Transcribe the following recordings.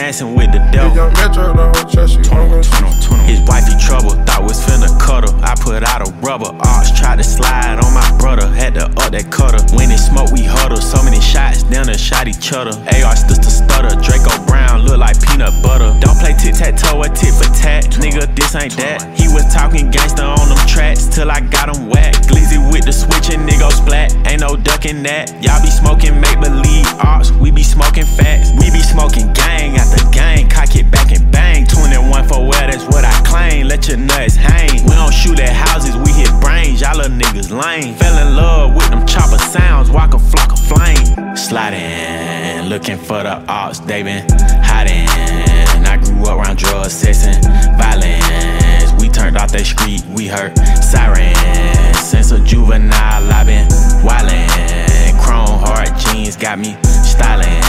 dancing with the devil. Young Metro don't trust you. 21, 21, 21. His wifey trouble, thought was finna cut her. I put out a rubber. Ox tried to slide on my brother, had to up that cutter. When it smoke, we huddle. So many shots, the shot each other. AR to stutter. Draco Brown look like peanut butter. Don't play tic tac toe or tit for tat. Nigga, this ain't that. He was talking gangster on them tracks till I got him whacked. Glizzy with the switch and nigga splat. Ain't no ducking that. Y'all be smoking make believe ops. We be smoking facts. We be smoking gang after gang. Cock it back and bang. 21 for where that's for the ops. They been hiding. I grew up around drugs, sex, and violence. We turned off that street, we heard sirens. Since a juvenile, i been wildin'. Chrome Hearts jeans got me styling.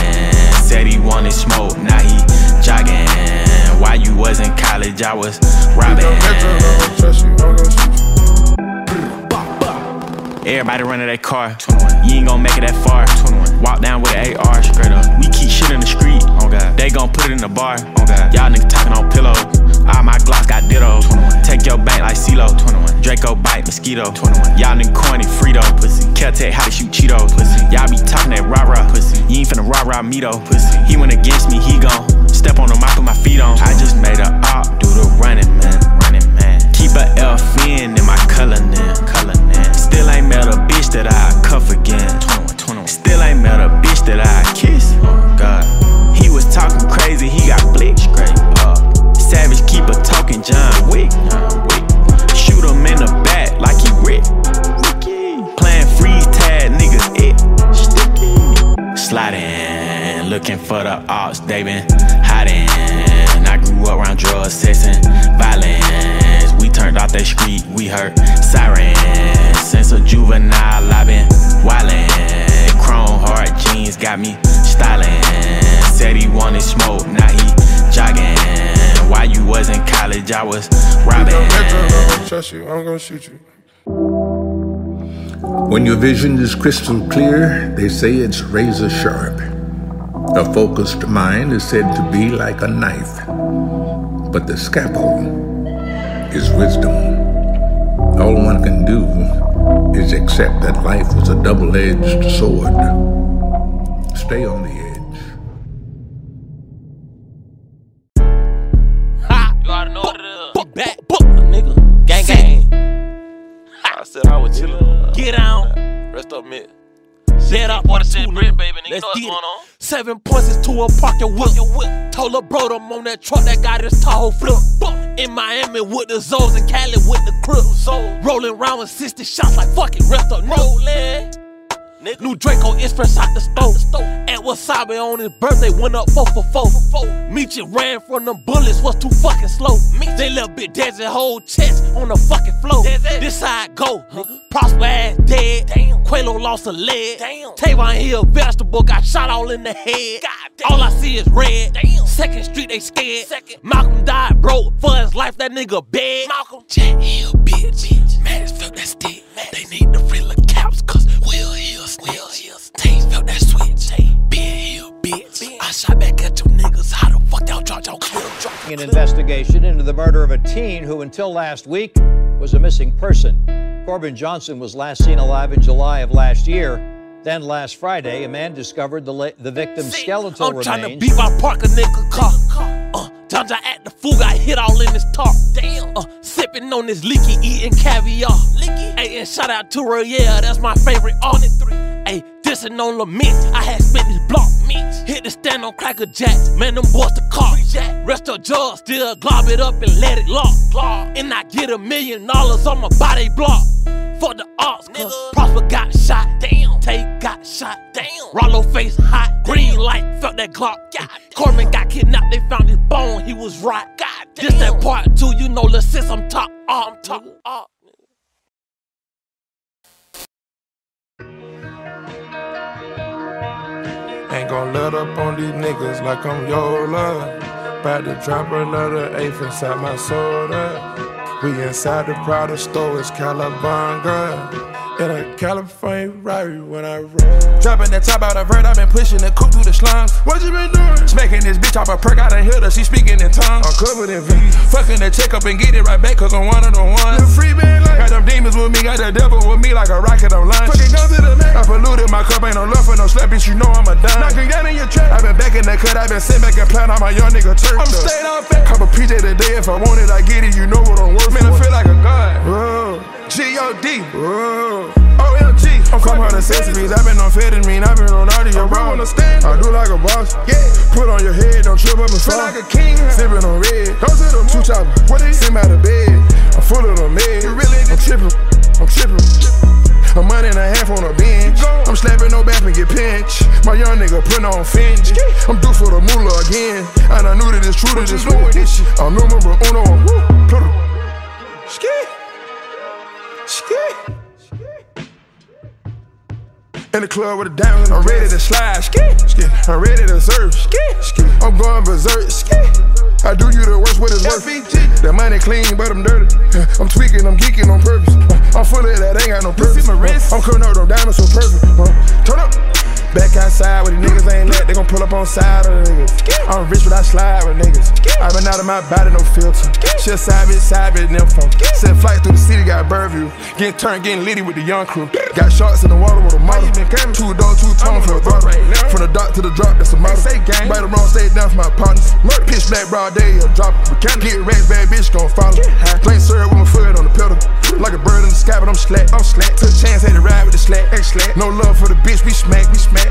Said he wanted smoke, now he jogging. While you was in college, I was robbing. Everybody running that car. 21. You ain't gon' make it that far. 21. Walk down with an AR straight up. We keep shit in the street. Oh God. They gon' put it in the bar. Oh God. Y'all niggas talking on pillows. All my Glocks got ditto. 21. Take your bank like CeeLo. 21. Draco bite mosquito. 21. Y'all niggas corny Frito. Pussy. Caltech how to shoot Cheetos. Pussy. Y'all be talking that rah rah. Pussy. You ain't finna rah rah me though. Pussy. He went against me, he gon' step on him, I put my feet on. I just made a op, do the running man. Running man. Keep a F in in my. Color for the ops, they been hiding. I grew up around drugs, sex, and violence. We turned off that street, we heard sirens. Since a juvenile, i been wildin'. Chrome Hearts jeans got me styling. Said he wanted smoke, now he jogging. While you was in college, I was robbing. I trust you, I'm gonna shoot you. When your vision is crystal clear, they say it's razor sharp. A focused mind is said to be like a knife, but the scalpel is wisdom. All one can do is accept that life was a double edged sword. Stay on the edge. Ha! You oughta know what it is. Book, back, book, nigga. Gang, gang. I said I was chillin'. Get down. Rest up, man. Set up Water the Brit, baby, nigga. Let's get going it. on. Seven points to a pocket whip. Told her bro them on that truck that got his Tahoe flip. In Miami with the Zoes and Cali with the Crips. Rolling around with 60 shots like fuck it, rest up, rolling. New Draco is fresh out the stove. At Wasabi on his birthday, went up 4 for 4. Meech ran from them bullets, was too fucking slow. They little bit Desi whole chest on the fucking floor. This how it go. Prosper ass dead. Quelo lost a leg. Tavon Hill vegetable got shot all in the head. All I see is red. Damn. Second Street they scared. Second. Malcolm died broke for his life. That nigga bed. Malcolm Jack Hill bitch. Maddox felt that stick. They need the caps cause I shot back at you niggas. How the fuck y'all y'all clip? An investigation into the murder of a teen who, until last week, was a missing person. Corbin Johnson was last seen alive in July of last year. Then last Friday, a man discovered the, the victim's skeletal I'm trying to remains. beat my Parker nigga car. Uh, Janja at the fool got hit all in his talk. Damn. Uh, sipping on this leaky, eating caviar. Leaky. Hey, and shout out to her, yeah, that's my favorite on it three. Dissing on Lament, I had spent this block. Hit the stand on Cracker jack. man, them boys the car. Rest of jaw, still glob it up and let it lock. And I get a million dollars on my body block. For the arts, cause Prosper got shot. Damn. Tay got shot. Damn. Rollo face hot. Green light, felt that Glock. God. Corbin got kidnapped, they found his bone, he was right. God This that part two, you know, let's sis, I'm top. Oh, I'm top. Oh. Gon' let up on these niggas like I'm Yola. About to drop another eighth inside my soda. We inside the Prada store, it's Calabanga. In a California Rari when I roll. Dropping that top out of vert, i been pushing the coupe through the slums. What you been doing? Smacking this bitch off a perk, I done heard her, she speaking in tongues. I'm covered in V. Fucking the check up and get it right back, cause I'm one of the ones. The free band like Got them demons with me, got the devil with me like a rocket on lunch. fucking to the I polluted my cup, ain't no love for no slap, bitch, you know I'm a dime. Knocking down in your trap. i been back in the cut, i been sitting back and playing on my young nigga turf. I'm off that. Cop a PJ today, if I want it, I get it, you know what I'm worth. Man, I feel like a god. Whoa. G-O-D. Whoa. OMG. I'm from her necessities. I've been on amphetamine. I've been on bro. real on the stand. I do like a boss. Yeah. Put on your head, don't trip up and Feel fall. like a king. Sipping on red. Go to the Two chopper. What is- Sitting out of bed. I'm full of the meds. You really I'm tripping. I'm tripping. A month and a half on a bench. I'm slapping no back and get pinched. My young nigga putting on finch. I'm due for the moolah again. And I knew that it's true to this doing this shit? I'm number uno. Ski. Ski. Ski In the club with a diamond, I'm ready to slide. Ski, ski. I'm ready to surf. Ski, ski. I'm going berserk. I do you the worst what it's worth. That money clean, but I'm dirty. I'm tweaking, I'm geeking on purpose. Uh, I'm full of that, ain't got no purpose. my wrist? Uh, I'm cutting up them diamonds so perfect. Uh, turn up. Back outside with the niggas ain't let, they gon' pull up on side of the niggas. I'm rich, but I slide with niggas. I been out of my body, no filter. Bitch, side bitch, them phone. Set flight through the city, got bird view. Getting turned, getting litty with the young crew. Got shots in the water with a model. you been coming? Two dogs, two tone for a throttle. right. From the dock to the drop, that's a model. Right or wrong, stay down for my partners. Murder, pitch black, broad day, a drop. Mechanic, get racks, bad bitch, gon' follow. Plain syrup with my foot on the pedal. Like a bird in the sky, but I'm slack. I'm slack. Took a chance, had to ride with the slack. X slack. No love for the bitch, we smack, we smack.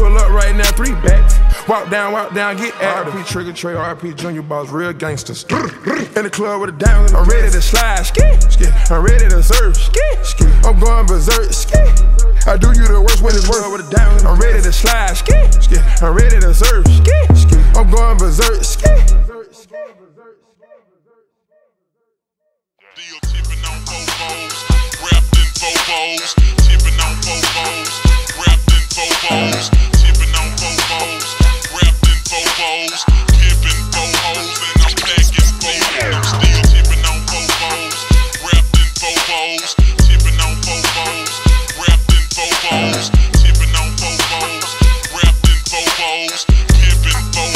Pull up right now, three backs. Walk down, walk down, get at RP Trigger Trey, RP Junior Boss, real gangsters. In the club with a diamond, I'm ready to slide. Ski, ski. I'm ready to surf. Ski, ski. I'm going berserk. Ski. I do you the worst when it's worth with a diamond. I'm ready to slide. Ski, ski. I'm ready to surf. Ski, ski. I'm going berserk. Ski. Still tipping on Vovos, wrapped in Vovos, tipping on Vovos, Vovos, tipping on Vovos, pimping Vovos, and I'm packing Vovos. Still tipping on in Vovos, tipping on in Vovos, tipping on Vovos, pimping Vovos, and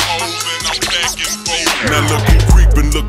I'm Vovos. Now look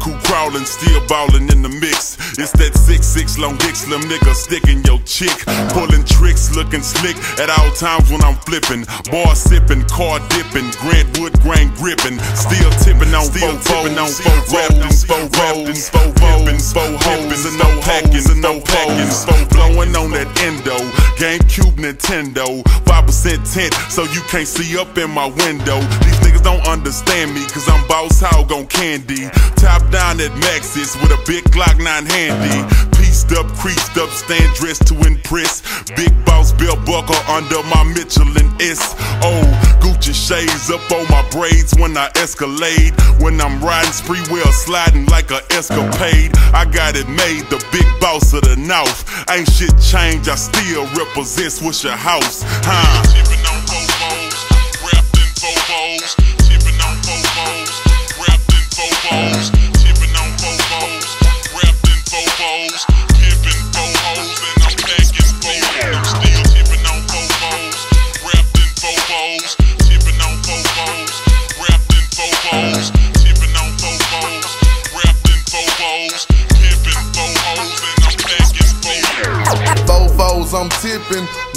who creepin', look who crawlin', still ballin' in the mix. It's that six six long dick slim nigga sticking your chick, pulling tricks, looking slick at all times when I'm flipping. Bar sipping, car dipping, Grant Wood grain gripping, still tipping on still tipping on four in four in four pimpin', four hoes and no packing, and no packing, four blowing on that endo, GameCube Nintendo, five percent tint, so you can't see up in my window. These niggas don't understand me, cause I'm boss hog on candy. Top down at Maxis with a big Glock 9 handy. Pieced up, creased up, stand dressed to impress. Big boss belt buckle under my Mitchell & Ness. Oh, Gucci shades up on my braids when I escalade. When I'm riding spree wheel, sliding like a escapade. I got it made, the big boss of the north. Ain't shit changed, I still represent What's your House. Huh?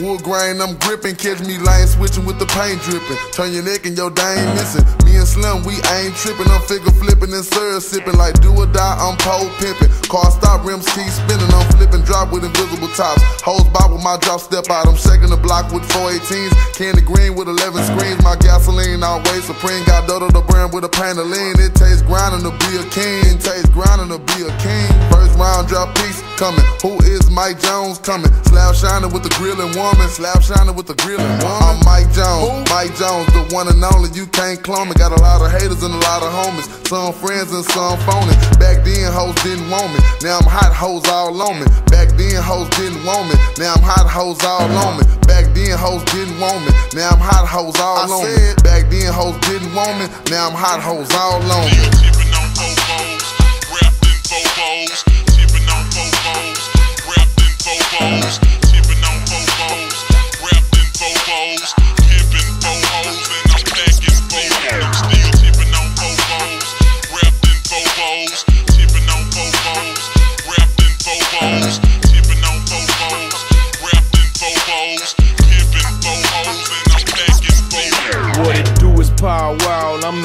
Wood grain, I'm gripping. Catch me lane switching with the paint dripping. Turn your neck and your dang missing. And Slim, we ain't tripping. I'm figure flipping and syrup sipping. Like do or die, I'm pole pimping. Car stop, rims keep spinning. I'm flipping drop with invisible tops. Hose bob with my drop step out. I'm shaking the block with 418s. Candy green with 11 screens. My gasoline always supreme. Got Dodo the brand with a pan lean. It tastes grinding to be a king. It tastes grinding to be a king. First round drop piece coming. Who is Mike Jones coming? Slap shining with the grilling woman. Slap shining with the grilling woman. I'm Mike Jones. Mike Jones, the one and only. You can't clone me. Got a lot of haters and a lot of homies. Some friends and some phony. Back then, hoes didn't want me. Now I'm hot hoes all on me. Back then, hoes didn't want me. Now I'm hot hoes all on me. Back then, hoes didn't want me. Now I'm hot hoes all on me. Back then, hoes didn't want me. Now I'm hot hoes all on me. Still tipping on Vovos, wrapped in Vovos, tipping on Vovos, wrapped in Vovos,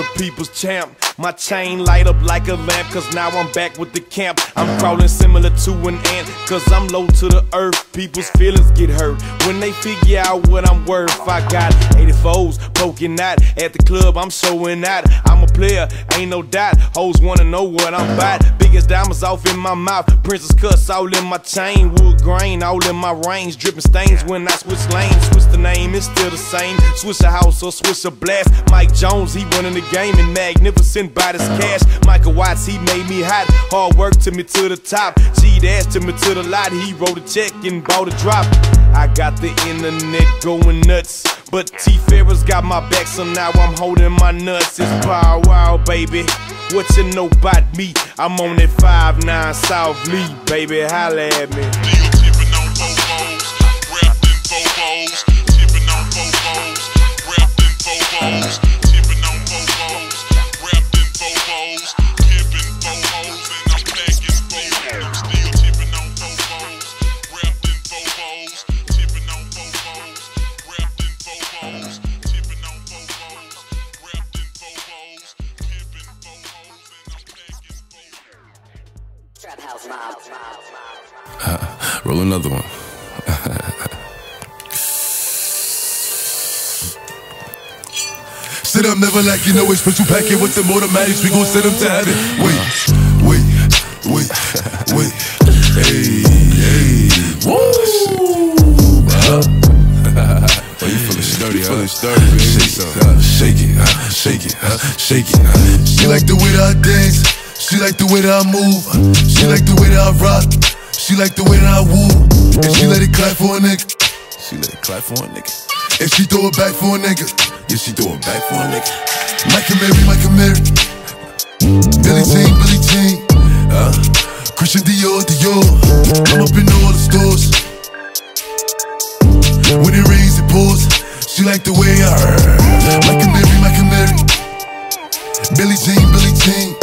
the people's champ. My chain light up like a lamp, cause now I'm back with the camp. I'm crawling similar to an ant, cause I'm low to the earth. People's feelings get hurt when they figure out what I'm worth. I got 84s poking out at the club, I'm showing out. I'm a player, ain't no doubt. Hoes wanna know what I'm about. Biggest diamonds off in my mouth, princess cuts all in my chain. Wood grain all in my range, dripping stains when I switch lanes. Switch the name, it's still the same. Switch a house or switch a blast. Mike Jones, he running the game and magnificent by this cash. Michael Watts, he made me hot. Hard work to me to the top. Cheat ass to me to the lot. He wrote a check and bought a drop. I got the internet going nuts. But T Farris got my back, so now I'm holding my nuts. It's Power Wow, baby. What you know about me? I'm on that 5-9 South Lee, baby. Holla at me. Vovos. Trap House Mob. Roll another one. Sit up, never like you know it. Special packet with them automatics. We gon' send them to heaven. Wait, wait, wait, wait. Hey, hey. Woo! Oh, you feeling sturdy, huh? Feeling sturdy, baby. Shake it, uh, shake it, uh, shake it, uh, shake it. uh. She like the way that I dance. She like the way that I move. She like the way that I rock. She like the way that I woo. And she let it clap for a nigga. She let it clap for a nigga. And she throw it back for a nigga. Yeah, she throw it back for a nigga. Mike Amiri, Mike Amiri. Billie Jean, Billie Jean. Uh, Christian Dior, Dior. I'm up in all the stores. When it rains, it pours. She like the way I Mike Amiri, Mike Amiri. Billie Jean, Billie Jean.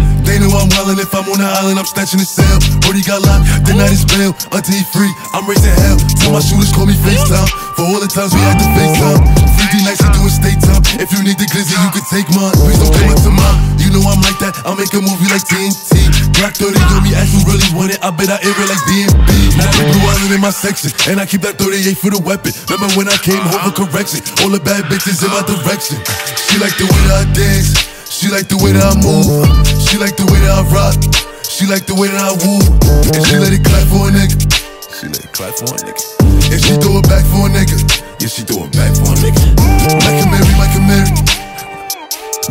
They know I'm wildin' if I'm on the island, I'm snatching the cell. Brody got locked, the night is bail. Until he free, I'm raising hell. Tell my shooters call me FaceTime. For all the times we had to FaceTime. 3D nights, we doing state time. If you need the glizzy, you can take mine. Please don't come up to mine. You know I'm like that, I'll make a movie like TNT. Black 30 on me, ask who really want it. I bet I air it like DMB. Now the blue island in my section, and I keep that 38 for the weapon. Remember when I came home for correction? All the bad bitches in my direction. She like the way I dance. She like the way that I move. She like the way that I rock. She like the way that I woo. And she let it clap for a nigga. She let it clap for a nigga. And she throw it back for a nigga. Yeah, she throw it back for a nigga. Mike Amiri, Mike Amiri.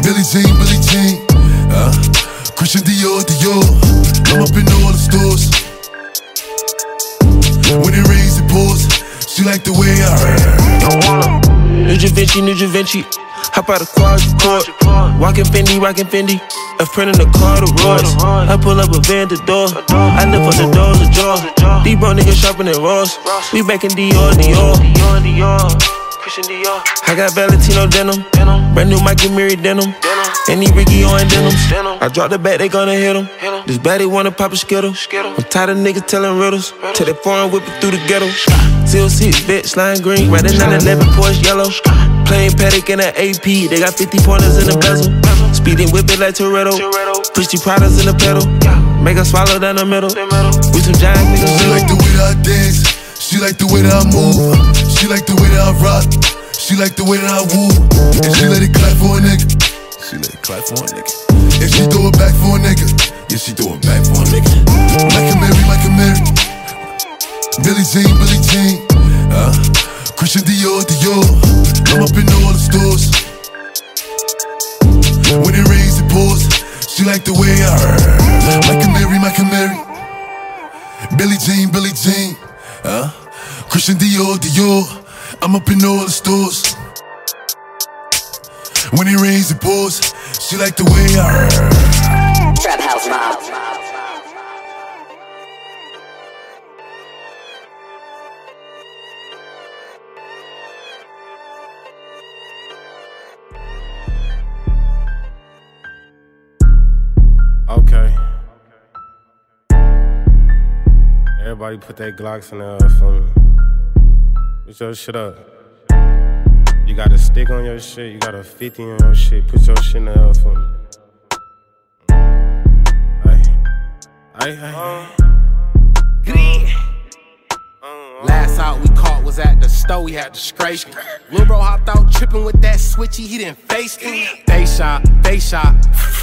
Billie Jean, Billie Jean. Uh, Christian Dior, Dior. I'm up in all the stores. When it rains, it pours. She like the way I New Da Vinci, New Da Vinci. Hop out of quad, court. Walking Fendi, rocking Fendi. A friend in the car, the Royce. I pull up a van, the door. I lift on the doors, the jaw. These bro niggas shopping at Ross. We back in Dior, Dior. Dior. I got Valentino denim. Brand new Mike Amiri denim. Any Ricky on denims. I drop the bat, they gonna hit him. This baddie wanna pop a skittle. I'm tired of niggas telling riddles. Till they foreign whip it through the ghetto. Seal six, bitch, lime green. Riding 911 Porsche yellow. Playing Patek in the AP. They got 50 pointers in the bezel. Speeding whip it like Toretto. Push the products in the pedal. Make us swallow down the middle. We some giant niggas. She like the way that I dance. She like the way that I move. She like the way that I rock. She like the way that I woo. And she let it clap for a nigga. She let it clap for a nigga. And she throw it back for a nigga. Yeah, she throw it back for a nigga. Mike Amiri, Mike Amiri. Billie Jean, Billie Jean. Uh, Christian Dior, Dior. I'm up in all the stores. When it rains, it pours. She like the way I Mike Amiri, Mike Amiri. Billie Jean, Billie Jean. Uh, Christian Dior, Dior. I'm up in all the stores. When it rains, it pours. She like the way I Trap House Mob. Everybody put that Glocks in there for me. Put your shit up. You got a stick on your shit, you got a 50 on your shit. Put your shit in the air for me. Ay, ay, ay. Last out we at the store, we had to. Lil' bro hopped out tripping with that switchy, he didn't face him. They shot, they shot,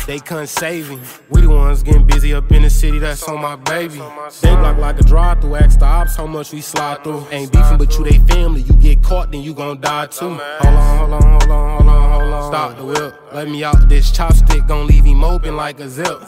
they couldn't save him. We the ones getting busy up in the city, that's on my baby. They block like a drive through, ask the ops how much we slide through. Ain't beefing, but you they family, you get caught, then you gon' die too. Hold on, hold on, hold on, hold on, hold on. Stop the whip, let me out this chopstick, gon' leave him open like a zip.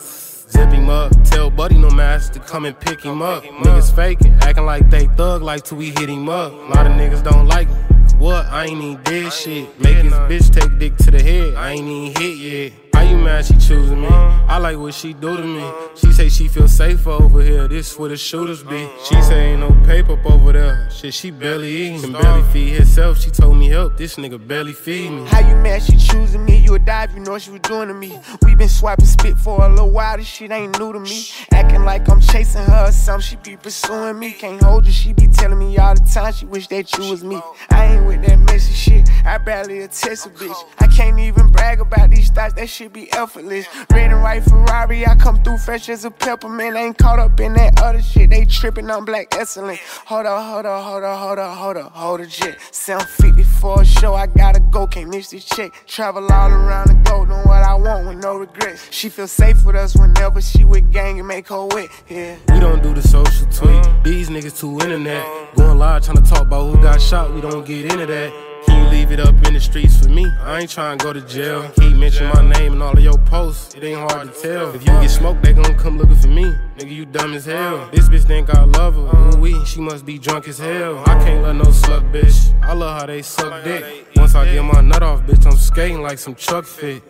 Zip him up, tell Buddy no mask to come and pick him up. Niggas faking, acting like they thug like till we hit him up. A lot of niggas don't like me. What? I ain't even did shit. Make his bitch take dick to the head. I ain't even hit yet. You mad she choosing me? I like what she do to me. She say she feel safer over here. This where the shooters be. She say ain't no paper up over there. Shit, she barely eating. Can barely feed herself. She told me help. This nigga barely feed me. How you mad she choosing me? You a dive, you know what she was doing to me. We been swiping spit for a little while, this shit ain't new to me. Acting like I'm chasing her or something, she be pursuing me. Can't hold you, she be telling me all the time she wish that you was me. I ain't with that messy shit, I barely a test a bitch. I can't even brag about these thoughts, that shit be effortless. Red and white Ferrari, I come through fresh as a peppermint. Ain't caught up in that other shit, they tripping on black excellent. Hold up, hold up, hold up, hold up, hold up, hold a jet. 750 for a show, I gotta go, can't miss this check. Travel all around the globe, know what I want with no regrets. She feel safe with us whenever she with gang and make her wet, yeah. We don't do the social tweet. These niggas too internet. Going live trying to talk about who got shot. We don't get into that. Leave it up in the streets for me? I ain't trying to go to jail. Keep mentioning my name in all of your posts. It ain't hard to tell. If you get smoked, they gon' come looking for me. Nigga, you dumb as hell. This bitch think I love her. Ooh, we, she must be drunk as hell. I can't let no slut bitch. I love how they suck dick. Once I get my nut off, bitch, I'm skating like some truck fit.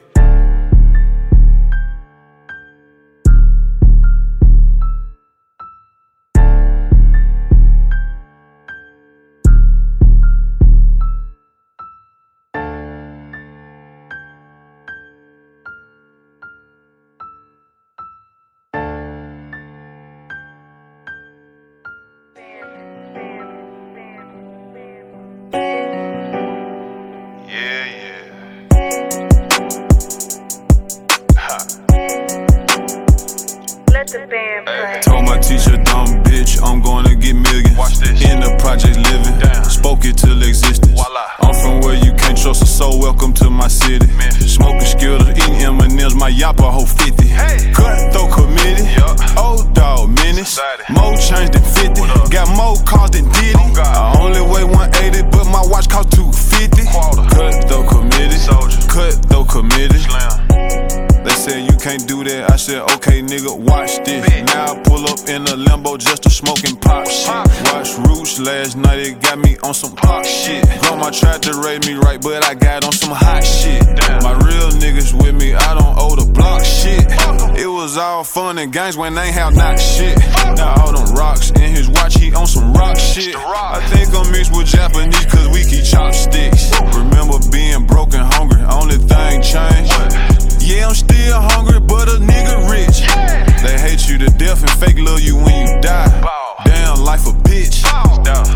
Pop shit. Watch Roots last night, it got me on some pop shit. Grandma tried to raise me right, but I got on some hot shit. My real niggas with me, I don't owe the block shit. It was all fun and games when they have not shit. Now all them rocks in his watch, he on some rock shit. I think I'm mixed with Japanese, cause we keep chopsticks. Remember being broken, hungry, only thing changed. Yeah, I'm still hungry, but a nigga rich. They hate you to death and fake love you when you die. Life a bitch.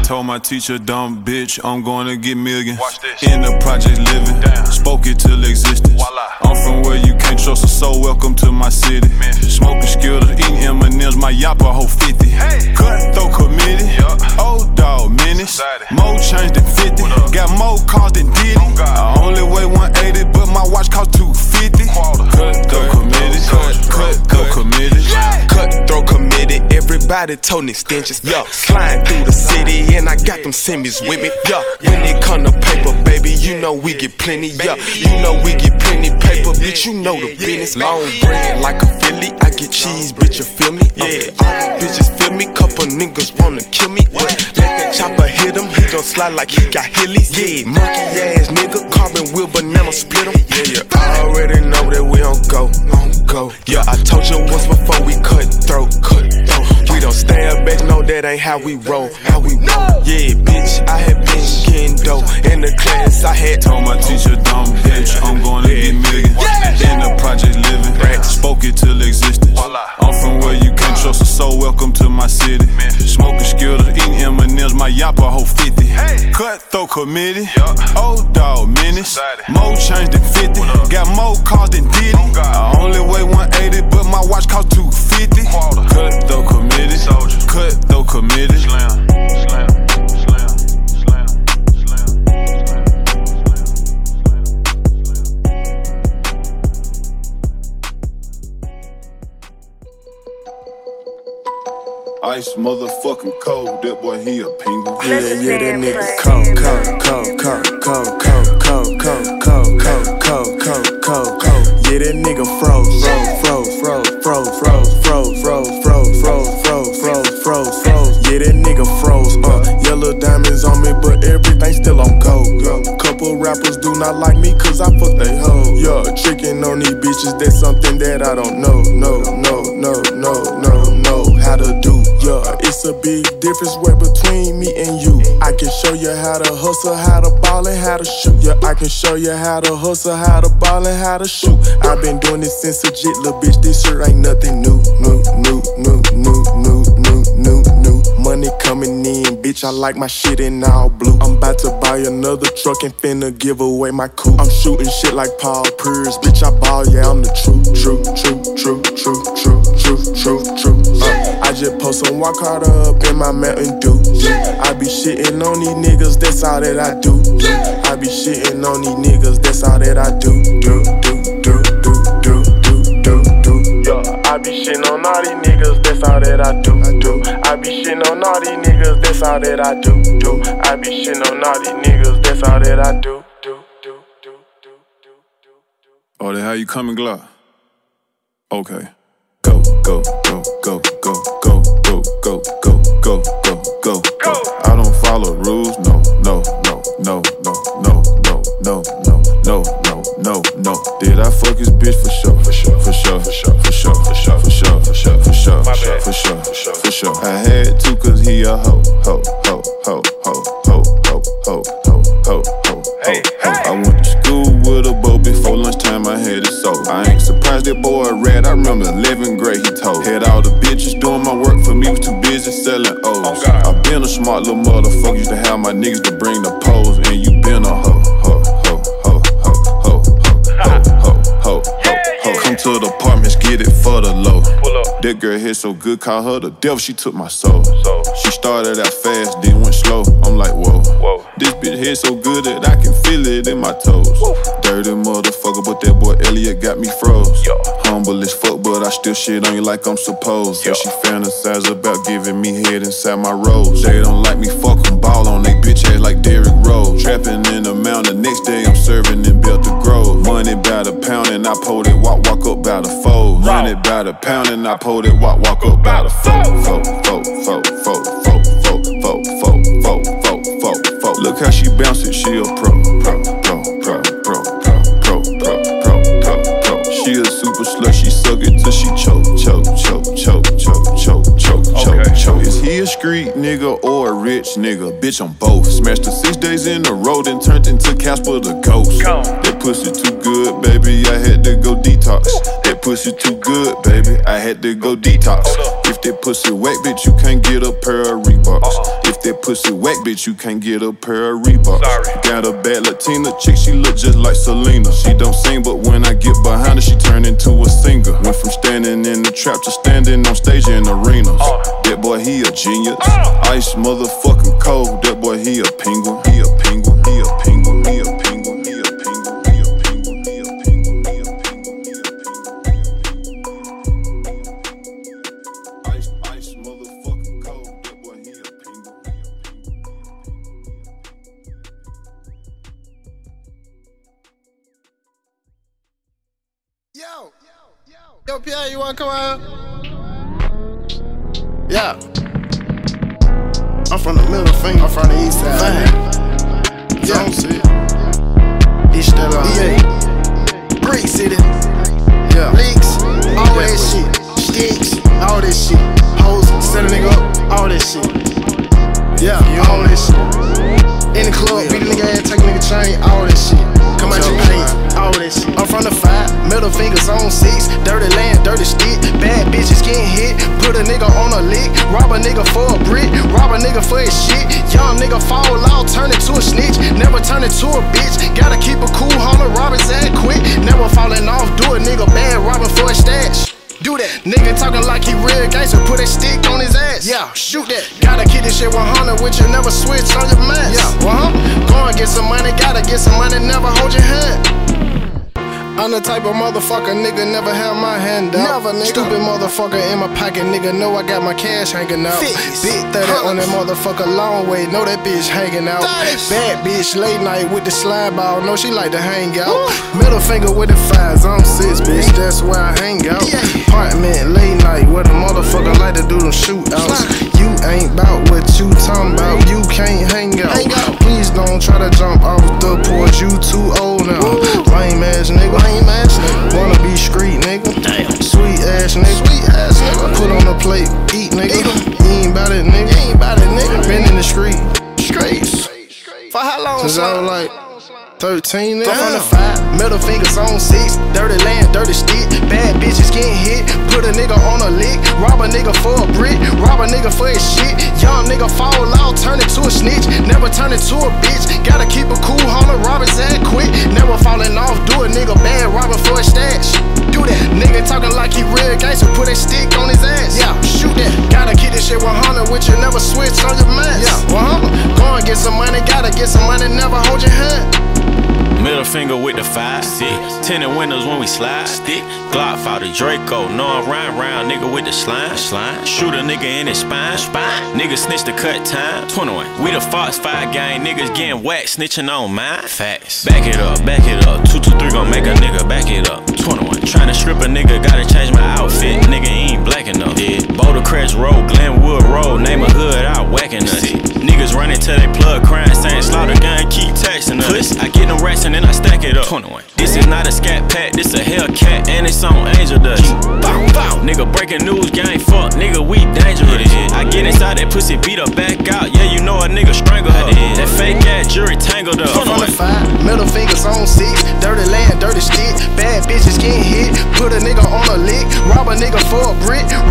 Told my teacher, dumb bitch, I'm gonna get millions. In the project living, spoke it till existence. I'm from where you can't trust us, so welcome to my city. Smoking Skittles, eating M&M's, my yappa whole 50. Hey. Cutthroat committee, old dog menace. More change than 50, got more cars than Diddy. I only weigh 180, but my watch cost 250. Cut everybody told extensions. Yo, sliding through the city, and I got them semis with me. Yo, when it come to paper, baby, you know we get plenty. Yo, you know we get plenty paper, bitch. You know the business. Long bread like a Philly, I get cheese, bitch. You feel me? Yeah, all these bitches feel me. Couple niggas wanna kill me. But let that chopper hit him, he gon' slide like he got hillies. Yeah, monkey ass nigga, carbon wheel banana split him. Yeah, you already know that we don't go, don't go. Yeah, I told you once before we cut throat, cut throat don't stab back, no, that ain't how we roll. How we roll. Yeah, bitch, I had been getting dope. In the class, I had told my teacher, dumb bitch, I'm gonna get millions. In the project living, spoke it till existence. I'm from where you can trust, so, welcome to my city. Smoking skills, eating M&M's, my yappa whole 50. Cutthroat committee, old dog menace. More change than 50, got more cars than Diddy. Oh, I only weigh 180, but my watch cost 250. Cut though committee. Cut though committee. Slam. Slam. Slam slam slam slam slam slam slam Ice motherfucking cold, that boy he a penguin. Yeah, yeah, that nigga cold, cold, cold, cold, cold, cold, cold, cold, cold, cold, cold, cold, cold, cold. Yeah, that nigga froze, froze, froze, froze, froze, froze, everything still on gold. Yeah, couple rappers do not like me 'cause I fuck they hoe. Yeah, tricking on these bitches, that's something that I don't know. No, no, no, no, no, no, how to do. Yeah, it's a big difference way between me and you. I can show you how to hustle, how to ball, and how to shoot. Yeah, I can show you how to hustle, how to ball, and how to shoot. I've been doing this since a jit, little bitch. This shit ain't nothing new, new, new, bitch, I like my shit in all blue. I'm about to buy another truck and finna give away my coupe. I'm shooting shit like Paul Pierce, bitch, I ball, yeah, I'm the truth. True, true, true, true, true, true, true, true. Uh, I just post some walk hard up in my Mountain Dew. Yeah. I be shitting on these niggas, that's all that I do. Yeah. I be shitting on these niggas, that's all that I do. do, do. Be shitting on all these niggas, that's all that I do. do. I be shitting on all these niggas, that's all that I do. do. I be shitting on all these niggas, that's all that I do. Oh, then how you coming, Glock? Okay. Go, go, go, go, go, go, go, go, go, go, go, go, go. I don't follow rules, no. Did I fuck his bitch for sure? For sure, for sure, for sure, for sure, for sure, for sure, for sure, for sure, for sure, for sure, for sure, for sure. I had to cause he a hoe, hoe, hoe, hoe, hoe, hoe, hoe, hoe, hoe, hoe, hoe, hoe. I went to school with a bow before lunchtime. I had it sold. I ain't surprised that boy red. I remember 11th grade. He told. Had all the bitches doing my work for me. Was too busy selling O's. I been a smart little motherfucker. Used to have my niggas to bring the pose, to the apartments, get it for the low. That girl hit so good, call her the devil. She took my soul. She started out fast, then went slow. I'm like, whoa. This bitch hit so good that I can feel it in my toes. Dirty motherfucker, but that boy Elliot got me froze. Humble as fuck, but I still shit on you like I'm supposed. Yeah, she fantasize about giving me head inside my rose. They don't like me, fuck 'em, ball on they bitch ass like Derrick Rose. Trapping in the mountain, next day I'm serving in Belter Grove. Money by the pound and I pulled it, walk, walk up by the fold. Run it by the pound and I pulled it, walk, walk up by the fold. Fold, fold, fold, fold, fold, fold, fold, fold, fold, fold, fold, fold. Look how she bounce it, she a pro, pro, choke, choke. Is he a street nigga or a rich nigga? Bitch, I'm both. Smashed her six days in a row, then turned into Casper the ghost. That pussy too good, baby, I had to go detox. Pussy too good, baby, I had to go detox. If that pussy wet, bitch, you can't get a pair of Reeboks. If that pussy wet, bitch, you can't get a pair of Reeboks. Got a bad Latina chick, she look just like Selena. She don't sing, but when I get behind her, she turn into a singer. Went from standing in the trap to standing on stage in arenas. That boy, he a genius. Ice motherfucking cold. That boy, he a penguin. He a you wanna come out? Yeah. I'm from the middle finger. I'm from the east side. Fine. Yeah. see East Stella. EA. Rob a nigga for a brick, rob a nigga for his shit. Young nigga fall out, turn into a snitch. Never turn into a bitch. Gotta keep a cool, homie, rob his ass quick. Never falling off, do a nigga bad, robbing for a stash. Do that. Nigga talking like he real gangster, put a stick on his ass. Yeah, shoot that. Gotta keep this shit 100 with you, never switch on your mask. Yeah, uh huh. Go and get some money, gotta get some money, never hold your hand. I'm the type of motherfucker, nigga, never have my hand out. Never, nigga. Stupid motherfucker in my pocket, nigga, know I got my cash hanging out. Fix. Big 30 on that motherfucker, long way, know that bitch hanging out. Bad bitch, late night with the slide ball, know she like to hang out. Middle finger with the fives, I'm six, bitch, that's where I hang out. Apartment, late night, where the motherfucker like to do them shootouts. You ain't bout what you talking about, you can't hang out. Please don't try to jump off the porch, you too old now. Lame ass nigga. Lame ass nigga. Wanna be street nigga. Damn. Sweet ass nigga. Sweet ass nigga. Put on the plate, eat nigga. You ain't bout it nigga. You ain't bout it nigga. Been in the street. Streets. For how long, Since I was like 13 nigga. Damn. From the five, middle fingers on six. Dirty land, dirty stick. Bad bitches getting hit. Put a nigga on a lick. Rob a nigga for a brick. Rob a nigga for his shit. Young nigga fall out, turn into a snitch. Never turn into a bitch. Gotta keep a cool, homie. Rob his ass quick. Never falling off. Do a nigga bad, robbing for a stash. Do that. Nigga talking like he real gangster. Put a stick on his ass. Yeah, shoot that. Gotta keep this shit 100 with you. Never switch on your mask. Yeah, 100. Go and get some money. Gotta get some money. Never hold your hand. Finger with the five, six. Tinted windows when we slide. Stick. Glock fought the Draco. No, I'm round round, nigga with the slime. Slime. Shoot a nigga in his spine. Spine. Nigga snitch the cut time. 21. We the Fox 5 gang. Niggas getting whacked, snitching on mine. Facts. Back it up, back it up. 223 gon' make a nigga back it up. 21. Trying to strip a nigga, gotta change my outfit. Nigga ain't black enough. Yeah. Boulder Crest Road, Glenwood Road. Name a hood out whacking us. Niggas running till they plug crying, saying slaughter gun, keep texting us. Puss, I get them rats and then I stack it up. 21. This is not a scat pack, this a Hellcat, and it's on Angel Dust. Bow, bow. Nigga breaking news, gang fuck, nigga, we dangerous. I get inside that pussy, beat her back out. Yeah, you know a nigga strangle her. That fake ass jury tangled up. From the five, middle fingers on six.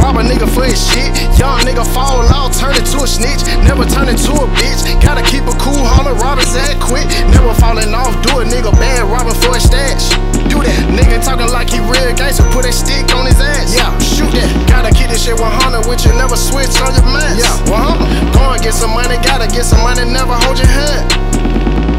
rob a nigga for his shit. Young nigga fall out, turn into a snitch. Never turn into a bitch. Gotta keep it cool, holler robbers that quit. Never falling off, do a nigga bad, robbing for a stash. Do that, nigga talking like he real gangster, put a stick on his ass. Yeah, shoot that. Gotta keep this shit 100 with you, never switch on your man. Yeah, 100. Go and get some money, gotta get some money, never hold your hand.